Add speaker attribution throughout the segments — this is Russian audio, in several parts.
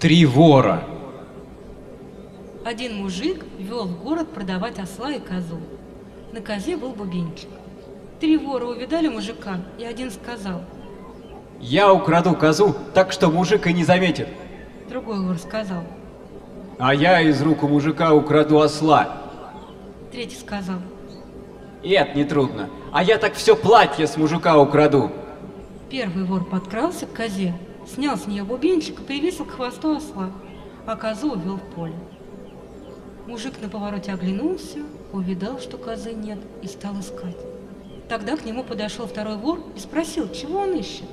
Speaker 1: Три вора.
Speaker 2: Один мужик вел в город продавать осла и козу. На козе был бубенчик. Три вора увидали мужика, и один сказал.
Speaker 1: Я украду козу, так что мужик и не заметит.
Speaker 2: Другой вор сказал.
Speaker 1: А я из рук у мужика украду осла.
Speaker 2: Третий сказал.
Speaker 1: И это нетрудно. А я так все платье с мужика украду.
Speaker 2: Первый вор подкрался к козе, снял с нее бубенчик и привесил к хвосту осла, а козу увел в поле. Мужик на повороте оглянулся, увидал, что козы нет, и стал искать. Тогда к нему подошел второй вор и спросил, чего он ищет.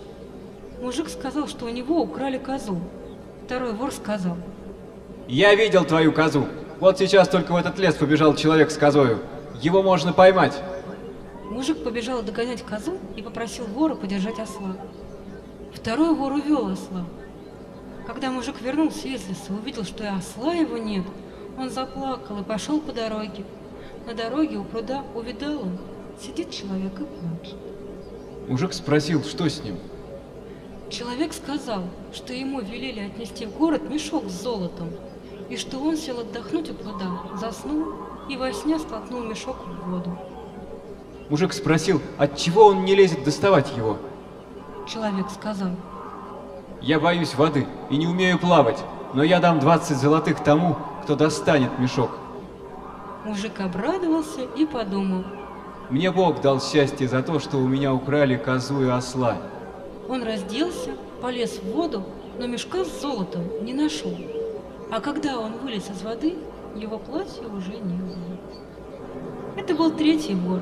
Speaker 2: Мужик сказал, что у него украли козу. Второй вор сказал,
Speaker 1: Я видел твою козу. Вот сейчас только в этот лес побежал человек с козою. Его можно поймать.
Speaker 2: Мужик побежал догонять козу и попросил вора подержать осла. Второй вор увел осла. Когда мужик вернулся из леса, увидел, что и осла его нет, он заплакал и пошел по дороге. На дороге у пруда увидал он, сидит человек и плачет.
Speaker 1: Мужик спросил, что с ним.
Speaker 2: Человек сказал, что ему велели отнести в город мешок с золотом, и что он сел отдохнуть у пруда, заснул и во сне столкнул мешок в воду.
Speaker 1: Мужик спросил, от чего он не лезет доставать его.
Speaker 2: Человек сказал,
Speaker 1: Я боюсь воды и не умею плавать, но я дам 20 золотых тому, кто достанет мешок.
Speaker 2: мужик обрадовался и подумал.
Speaker 1: Мне Бог дал счастье за то, что у меня украли козу и осла.
Speaker 2: Он разделся, полез в воду, но мешка с золотом не нашел. А когда он вылез из воды, его платья уже не было. Это был третий вор.